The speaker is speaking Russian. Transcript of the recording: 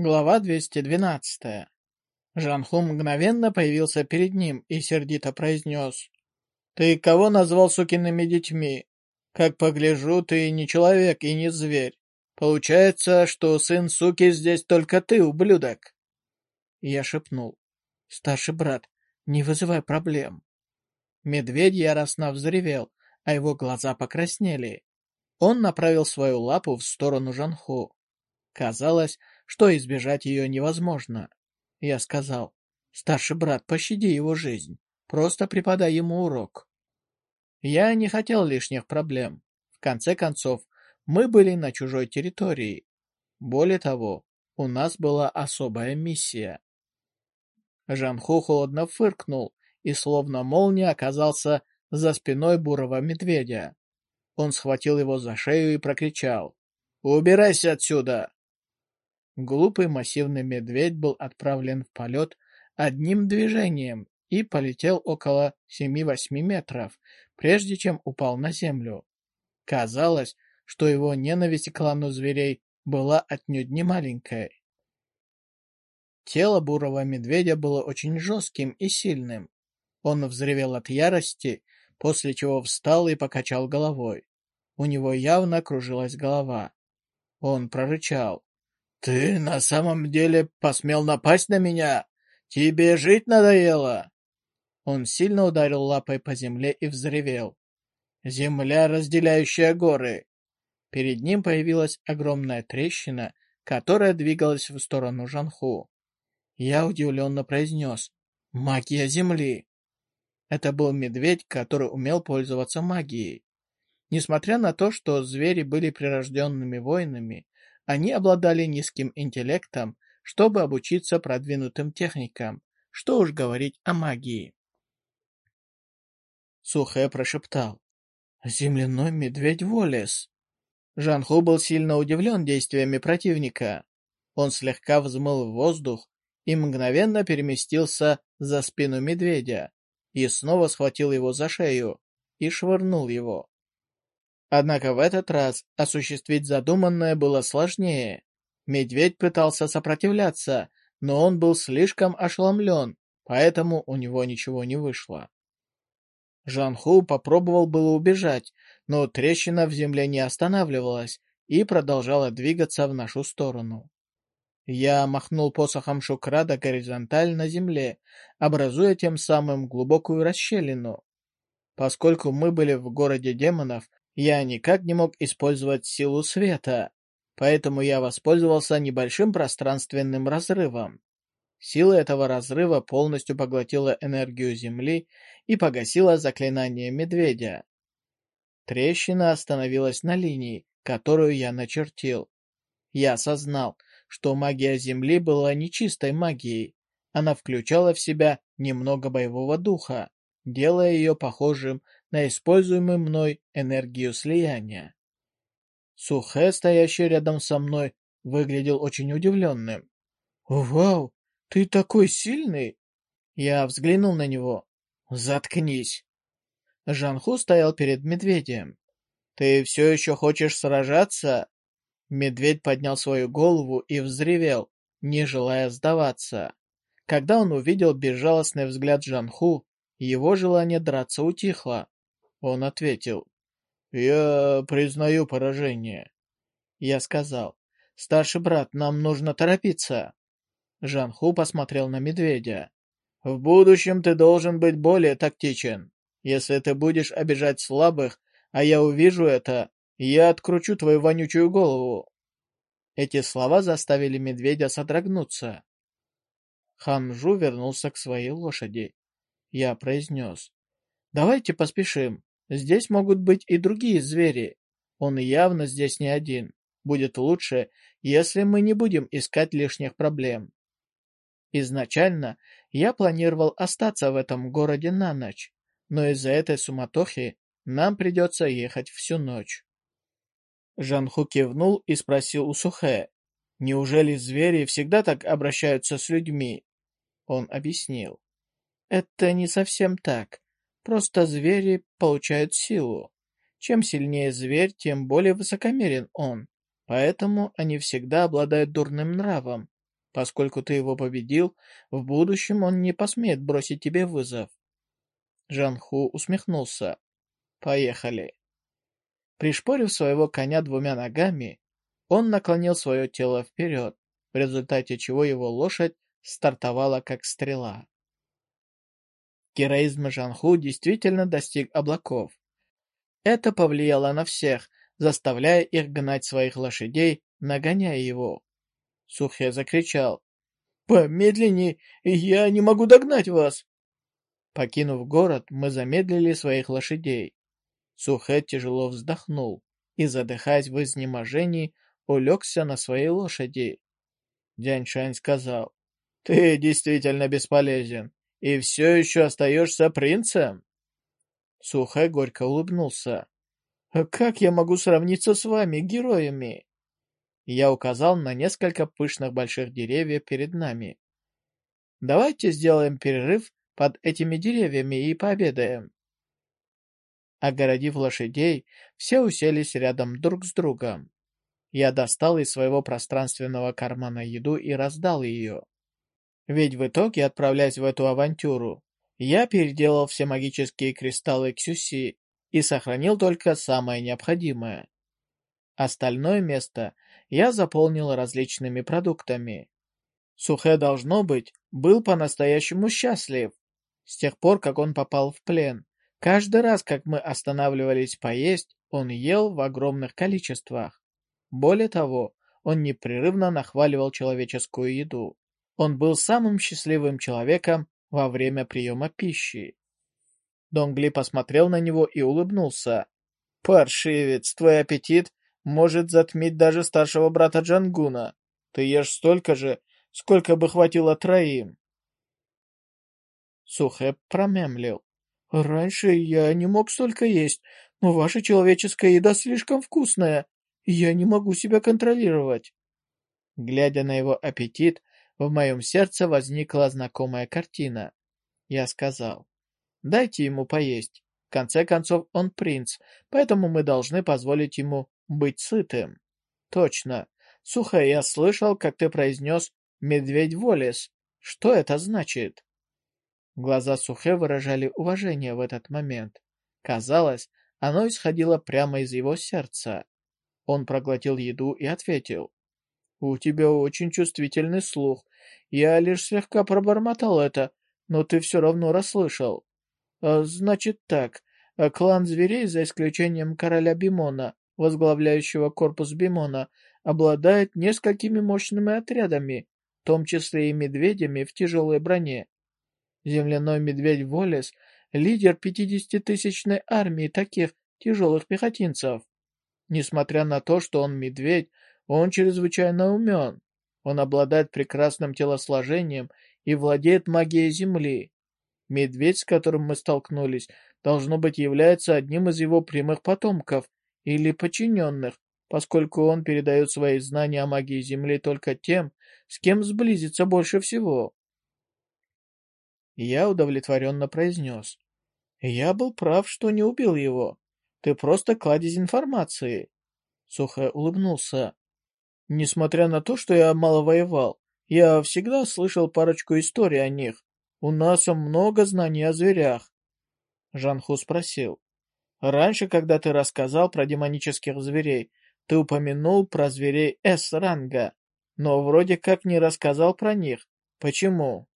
Глава 212. Жанху мгновенно появился перед ним и сердито произнес. «Ты кого назвал сукиными детьми? Как погляжу, ты не человек и не зверь. Получается, что сын суки здесь только ты, ублюдок!» Я шепнул. «Старший брат, не вызывай проблем». Медведь яростно взревел, а его глаза покраснели. Он направил свою лапу в сторону Жанху. Казалось, что избежать ее невозможно. Я сказал, «Старший брат, пощади его жизнь, просто преподай ему урок». Я не хотел лишних проблем. В конце концов, мы были на чужой территории. Более того, у нас была особая миссия. Жанху холодно фыркнул и словно молния оказался за спиной бурого медведя. Он схватил его за шею и прокричал. «Убирайся отсюда!» Глупый массивный медведь был отправлен в полет одним движением и полетел около 7-8 метров, прежде чем упал на землю. Казалось, что его ненависть к клану зверей была отнюдь не маленькой. Тело бурого медведя было очень жестким и сильным. Он взревел от ярости, после чего встал и покачал головой. У него явно кружилась голова. Он прорычал. «Ты на самом деле посмел напасть на меня? Тебе жить надоело?» Он сильно ударил лапой по земле и взревел. «Земля, разделяющая горы!» Перед ним появилась огромная трещина, которая двигалась в сторону Жанху. Я удивленно произнес «Магия Земли!» Это был медведь, который умел пользоваться магией. Несмотря на то, что звери были прирожденными воинами, они обладали низким интеллектом, чтобы обучиться продвинутым техникам, что уж говорить о магии. Сухэ прошептал. «Земляной медведь Волес». Жанху был сильно удивлен действиями противника. Он слегка взмыл в воздух и мгновенно переместился за спину медведя и снова схватил его за шею и швырнул его. Однако в этот раз осуществить задуманное было сложнее. Медведь пытался сопротивляться, но он был слишком ошеломлен, поэтому у него ничего не вышло. Жанху попробовал было убежать, но трещина в земле не останавливалась и продолжала двигаться в нашу сторону. Я махнул посохом Шукрада горизонтально земле, образуя тем самым глубокую расщелину. Поскольку мы были в городе демонов, я никак не мог использовать силу света, поэтому я воспользовался небольшим пространственным разрывом. Сила этого разрыва полностью поглотила энергию Земли и погасила заклинание медведя. Трещина остановилась на линии, которую я начертил. Я осознал, что магия Земли была нечистой магией. Она включала в себя немного боевого духа, делая ее похожим на используемую мной энергию слияния. Сухэ, стоящий рядом со мной, выглядел очень удивленным. «Вау, ты такой сильный!» Я взглянул на него. «Заткнись!» Жанху стоял перед медведем. «Ты все еще хочешь сражаться?» Медведь поднял свою голову и взревел, не желая сдаваться. Когда он увидел безжалостный взгляд Жанху, его желание драться утихло. Он ответил, «Я признаю поражение». Я сказал, «Старший брат, нам нужно торопиться». Жанху посмотрел на медведя. «В будущем ты должен быть более тактичен. Если ты будешь обижать слабых, а я увижу это, я откручу твою вонючую голову». Эти слова заставили медведя содрогнуться. Ханжу вернулся к своей лошади. Я произнес. «Давайте поспешим. Здесь могут быть и другие звери. Он явно здесь не один. Будет лучше, если мы не будем искать лишних проблем. Изначально я планировал остаться в этом городе на ночь, но из-за этой суматохи нам придется ехать всю ночь. Жанху кивнул и спросил у Сухэ, «Неужели звери всегда так обращаются с людьми?» Он объяснил, «Это не совсем так. Просто звери получают силу. Чем сильнее зверь, тем более высокомерен он. Поэтому они всегда обладают дурным нравом. Поскольку ты его победил, в будущем он не посмеет бросить тебе вызов. Жанху усмехнулся. Поехали. Пришпорив своего коня двумя ногами, он наклонил свое тело вперед, в результате чего его лошадь стартовала как стрела. Героизм Жанху действительно достиг облаков. Это повлияло на всех, заставляя их гнать своих лошадей, нагоняя его. Сухе закричал. «Помедленнее, я не могу догнать вас!» Покинув город, мы замедлили своих лошадей. Сухэ тяжело вздохнул и, задыхаясь в изнеможении, улегся на своей лошади. Дяньшань сказал, «Ты действительно бесполезен, и все еще остаешься принцем?» Сухэ горько улыбнулся. «Как я могу сравниться с вами, героями?» Я указал на несколько пышных больших деревьев перед нами. «Давайте сделаем перерыв под этими деревьями и пообедаем». Огородив лошадей, все уселись рядом друг с другом. Я достал из своего пространственного кармана еду и раздал ее. Ведь в итоге, отправляясь в эту авантюру, я переделал все магические кристаллы Ксюси и сохранил только самое необходимое. Остальное место я заполнил различными продуктами. Сухэ, должно быть, был по-настоящему счастлив. С тех пор, как он попал в плен, каждый раз, как мы останавливались поесть, он ел в огромных количествах. Более того, он непрерывно нахваливал человеческую еду. Он был самым счастливым человеком во время приема пищи. Донгли посмотрел на него и улыбнулся. «Паршивец, твой аппетит может затмить даже старшего брата Джангуна. Ты ешь столько же, сколько бы хватило троим. Сухэ промямлил. Раньше я не мог столько есть, но ваша человеческая еда слишком вкусная. Я не могу себя контролировать. Глядя на его аппетит, в моем сердце возникла знакомая картина. Я сказал, дайте ему поесть. В конце концов, он принц, поэтому мы должны позволить ему быть сытым. Точно. Сухо я слышал, как ты произнес «медведь Волес». Что это значит? Глаза Сухе выражали уважение в этот момент. Казалось, оно исходило прямо из его сердца. Он проглотил еду и ответил. «У тебя очень чувствительный слух. Я лишь слегка пробормотал это, но ты все равно расслышал. А, значит так, клан зверей, за исключением короля Бимона, возглавляющего корпус Бимона, обладает несколькими мощными отрядами, в том числе и медведями в тяжелой броне. Земляной медведь Волес — лидер 50-тысячной армии таких тяжелых пехотинцев. Несмотря на то, что он медведь, он чрезвычайно умен. Он обладает прекрасным телосложением и владеет магией Земли. Медведь, с которым мы столкнулись, должно быть является одним из его прямых потомков, или подчиненных, поскольку он передает свои знания о магии Земли только тем, с кем сблизится больше всего. Я удовлетворенно произнес. Я был прав, что не убил его. Ты просто кладезь информации. Сухо улыбнулся. Несмотря на то, что я мало воевал, я всегда слышал парочку историй о них. У нас много знаний о зверях. Жанху спросил. Раньше, когда ты рассказал про демонических зверей, ты упомянул про зверей С-ранга, но вроде как не рассказал про них. Почему?